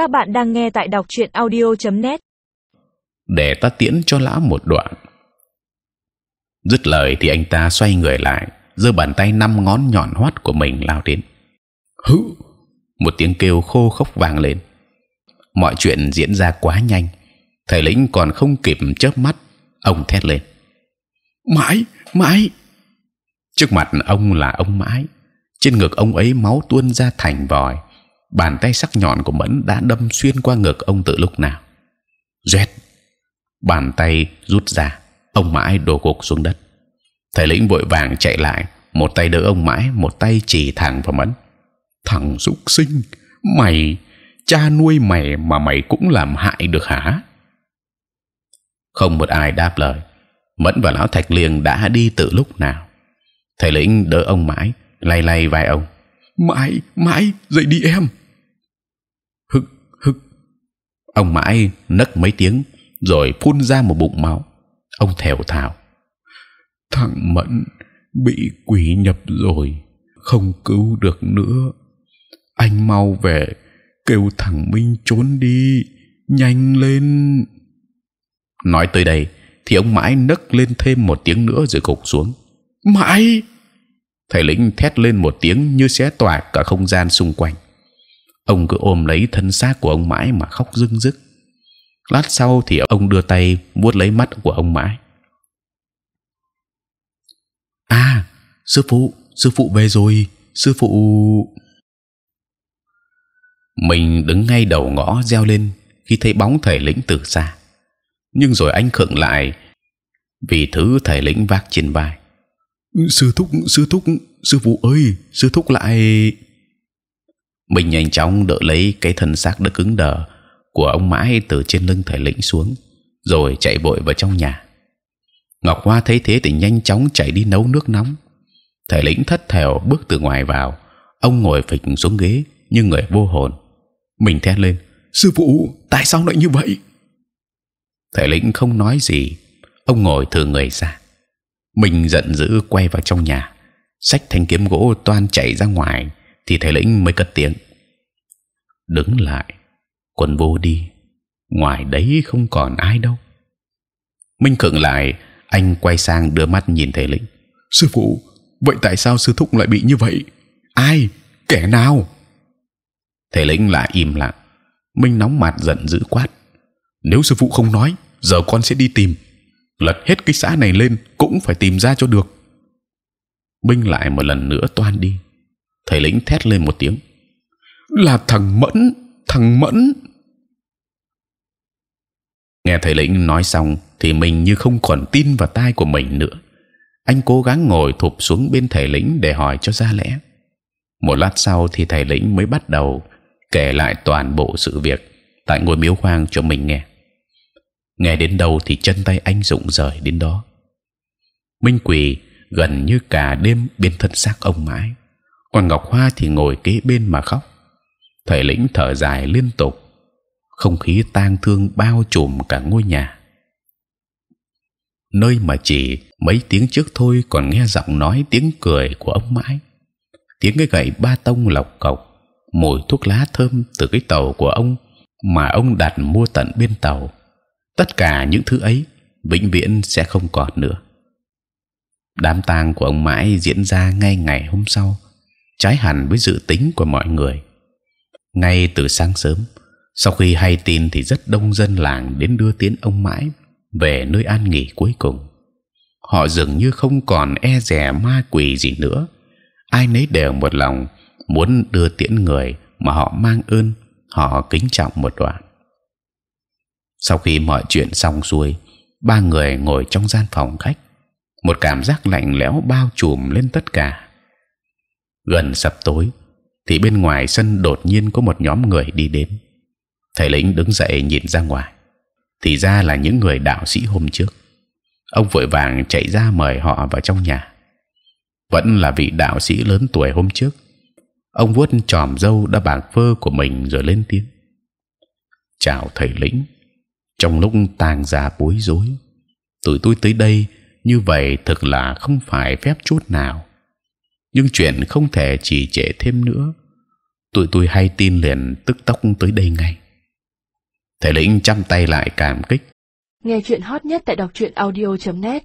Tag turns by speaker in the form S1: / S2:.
S1: Các bạn đang nghe tại đọc truyện audio.net.
S2: Để ta tiễn cho lão một đoạn. Dứt lời thì anh ta xoay người lại, giơ bàn tay năm ngón nhọn hoắt của mình lao đến. Hứ! Một tiếng kêu khô khốc vang lên. Mọi chuyện diễn ra quá nhanh, thầy lĩnh còn không kịp chớp mắt, ông thét lên. Mãi, mãi! Trước mặt ông là ông mãi, trên ngực ông ấy máu tuôn ra thành vòi bàn tay sắc nhọn của mẫn đã đâm xuyên qua ngực ông từ lúc nào. Rét, bàn tay rút ra ông mãi đổ gục xuống đất. Thầy lĩnh vội vàng chạy lại một tay đỡ ông mãi một tay chỉ thẳng vào mẫn. Thằng súc sinh mày cha nuôi mày mà mày cũng làm hại được hả? Không một ai đáp lời. Mẫn và lão thạch liêng đã đi từ lúc nào. Thầy lĩnh đỡ ông mãi lay lay vai ông. Mãi mãi dậy đi em ông mãi nấc mấy tiếng, rồi phun ra một bụng máu. Ông thều thào. Thằng mẫn bị quỷ nhập rồi, không cứu được nữa. Anh mau về, kêu thằng minh trốn đi, nhanh lên. Nói tới đây, thì ông mãi nấc lên thêm một tiếng nữa rồi gục xuống. Mãi! Thầy lĩnh thét lên một tiếng như xé toạc cả không gian xung quanh ông cứ ôm lấy thân xác của ông mãi mà khóc rưng rức. Lát sau thì ông đưa tay vuốt lấy mắt của ông mãi. À sư phụ sư phụ về rồi, sư phụ. Mình đứng ngay đầu ngõ reo lên khi thấy bóng thầy lĩnh từ xa. Nhưng rồi anh khựng lại vì thứ thầy lĩnh vác trên vai. Sư thúc sư thúc, sư phụ ơi, sư thúc lại mình nhanh chóng đỡ lấy cái thân xác đã cứng đờ của ông mãi từ trên lưng thầy lĩnh xuống, rồi chạy vội vào trong nhà. Ngọc hoa thấy thế thì nhanh chóng chạy đi nấu nước nóng. Thầy lĩnh thất thèo bước từ ngoài vào, ông ngồi phịch xuống ghế như người vô hồn. Mình thét lên, sư phụ, tại sao lại như vậy? Thầy lĩnh không nói gì, ông ngồi thừa người ra. Mình giận dữ quay vào trong nhà sách thanh kiếm gỗ toan chạy ra ngoài thì thầy lĩnh mới cất tiếng. Đứng lại quân vô đi. Ngoài đấy không còn ai đâu. Minh khựng lại anh quay sang đưa mắt nhìn thầy lĩnh. Sư phụ vậy tại sao sư thúc lại bị như vậy? Ai? Kẻ nào? Thầy lĩnh lại im lặng. Minh nóng mặt giận dữ quát. Nếu sư phụ không nói giờ con sẽ đi tìm. Lật hết cái xã này lên cũng phải tìm ra cho được. Minh lại một lần nữa toan đi thầy lĩnh thét lên một tiếng. Là thằng mẫn thằng mẫn. Nghe thầy lĩnh nói xong thì mình như không còn tin vào tai của mình nữa. Anh cố gắng ngồi thụp xuống bên thầy lĩnh để hỏi cho ra lẽ. Một lát sau thì thầy lĩnh mới bắt đầu kể lại toàn bộ sự việc tại ngôi miếu hoang cho mình nghe. Nghe đến đâu thì chân tay anh rụng rời đến đó. Minh quỳ gần như cả đêm bên thân xác ông mãi còn ngọc hoa thì ngồi kế bên mà khóc. Thầy lĩnh thở dài liên tục. Không khí tang thương bao trùm cả ngôi nhà. Nơi mà chỉ mấy tiếng trước thôi còn nghe giọng nói tiếng cười của ông mãi. Tiếng cái gậy ba tông lọc cọc, mùi thuốc lá thơm từ cái tàu của ông mà ông đặt mua tận bên tàu. Tất cả những thứ ấy vĩnh viễn sẽ không còn nữa. Đám tang của ông mãi diễn ra ngay ngày hôm sau trái hẳn với dự tính của mọi người. Ngay từ sáng sớm, sau khi hay tin thì rất đông dân làng đến đưa tiến ông mãi về nơi an nghỉ cuối cùng. Họ dường như không còn e dè ma quỷ gì nữa. Ai nấy đều một lòng muốn đưa tiễn người mà họ mang ơn, họ kính trọng một đoạn. Sau khi mọi chuyện xong xuôi, ba người ngồi trong gian phòng khách. Một cảm giác lạnh lẽo bao trùm lên tất cả gần sập tối, thì bên ngoài sân đột nhiên có một nhóm người đi đến. Thầy lĩnh đứng dậy nhìn ra ngoài. Thì ra là những người đạo sĩ hôm trước. Ông vội vàng chạy ra mời họ vào trong nhà. Vẫn là vị đạo sĩ lớn tuổi hôm trước. Ông vuốt chòm râu đã bạc phơ của mình rồi lên tiếng. Chào thầy lĩnh. Trong lúc tàng già bối rối tụi tôi tới đây, như vậy thực là không phải phép chút nào nhưng chuyện không thể chỉ trễ thêm nữa. Tụi tôi hay tin liền, tức tốc tới đây ngay. Thể lĩnh chăm tay lại cảm kích.
S3: Nghe chuyện hot nhất tại đọc truyện audio.net